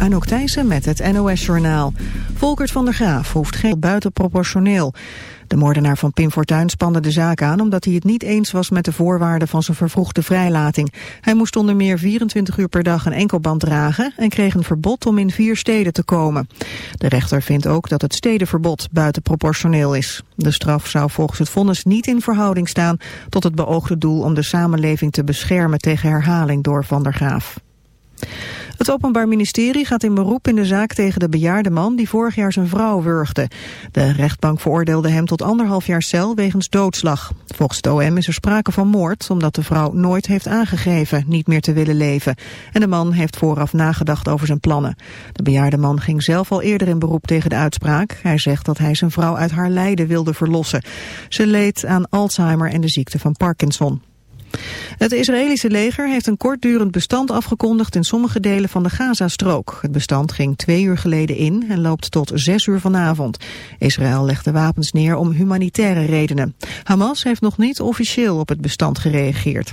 Anouk Thijssen met het NOS-journaal. Volkert van der Graaf hoeft geen buitenproportioneel. De moordenaar van Pim Fortuyn spande de zaak aan omdat hij het niet eens was met de voorwaarden van zijn vervroegde vrijlating. Hij moest onder meer 24 uur per dag een enkelband dragen en kreeg een verbod om in vier steden te komen. De rechter vindt ook dat het stedenverbod buitenproportioneel is. De straf zou volgens het vonnis niet in verhouding staan tot het beoogde doel om de samenleving te beschermen tegen herhaling door Van der Graaf. Het Openbaar Ministerie gaat in beroep in de zaak tegen de bejaarde man die vorig jaar zijn vrouw wurgde. De rechtbank veroordeelde hem tot anderhalf jaar cel wegens doodslag. Volgens het OM is er sprake van moord omdat de vrouw nooit heeft aangegeven niet meer te willen leven. En de man heeft vooraf nagedacht over zijn plannen. De bejaarde man ging zelf al eerder in beroep tegen de uitspraak. Hij zegt dat hij zijn vrouw uit haar lijden wilde verlossen. Ze leed aan Alzheimer en de ziekte van Parkinson. Het Israëlische leger heeft een kortdurend bestand afgekondigd in sommige delen van de Gazastrook. Het bestand ging twee uur geleden in en loopt tot zes uur vanavond. Israël legt de wapens neer om humanitaire redenen. Hamas heeft nog niet officieel op het bestand gereageerd.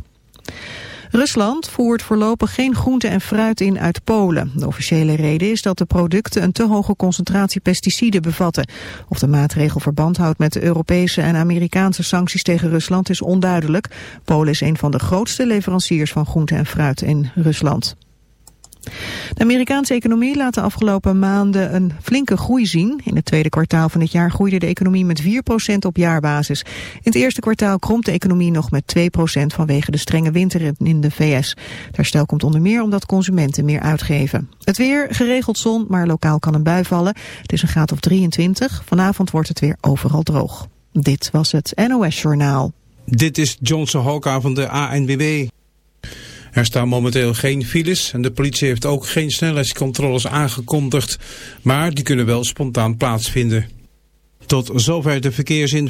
Rusland voert voorlopig geen groente en fruit in uit Polen. De officiële reden is dat de producten een te hoge concentratie pesticiden bevatten. Of de maatregel verband houdt met de Europese en Amerikaanse sancties tegen Rusland is onduidelijk. Polen is een van de grootste leveranciers van groente en fruit in Rusland. De Amerikaanse economie laat de afgelopen maanden een flinke groei zien. In het tweede kwartaal van dit jaar groeide de economie met 4% op jaarbasis. In het eerste kwartaal kromp de economie nog met 2% vanwege de strenge winter in de VS. Het herstel komt onder meer omdat consumenten meer uitgeven. Het weer, geregeld zon, maar lokaal kan een bui vallen. Het is een graad of 23. Vanavond wordt het weer overal droog. Dit was het NOS Journaal. Dit is Johnson Hoka van de ANWB. Er staan momenteel geen files en de politie heeft ook geen snelheidscontroles aangekondigd, maar die kunnen wel spontaan plaatsvinden. Tot zover de verkeersin.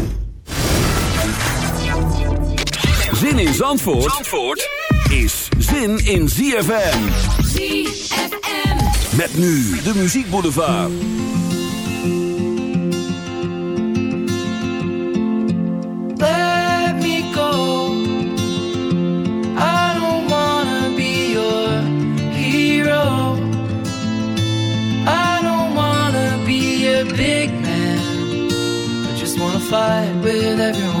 Zin in Zandvoort, Zandvoort is zin in ZFM. ZFM. Met nu de muziekboulevard. let me go. I don't wanna be your hero. I don't wanna be a big man. I just wanna fight with everyone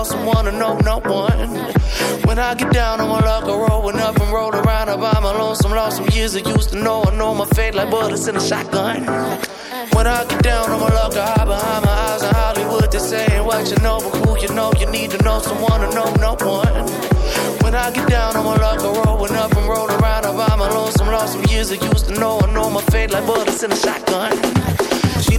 call someone or know no one. When I get down on my luck, I rolling up and roll around. I buy my lonesome, lost some years I used to know. I know my fate like bullets in a shotgun. When I get down on my luck, I hide behind my eyes in Hollywood. They saying what you know, but who you know, you need to know someone or know no one. When I get down on my luck, I rolling up and roll around. I buy my lonesome, lost some years I used to know. I know my fate like bullets in a shotgun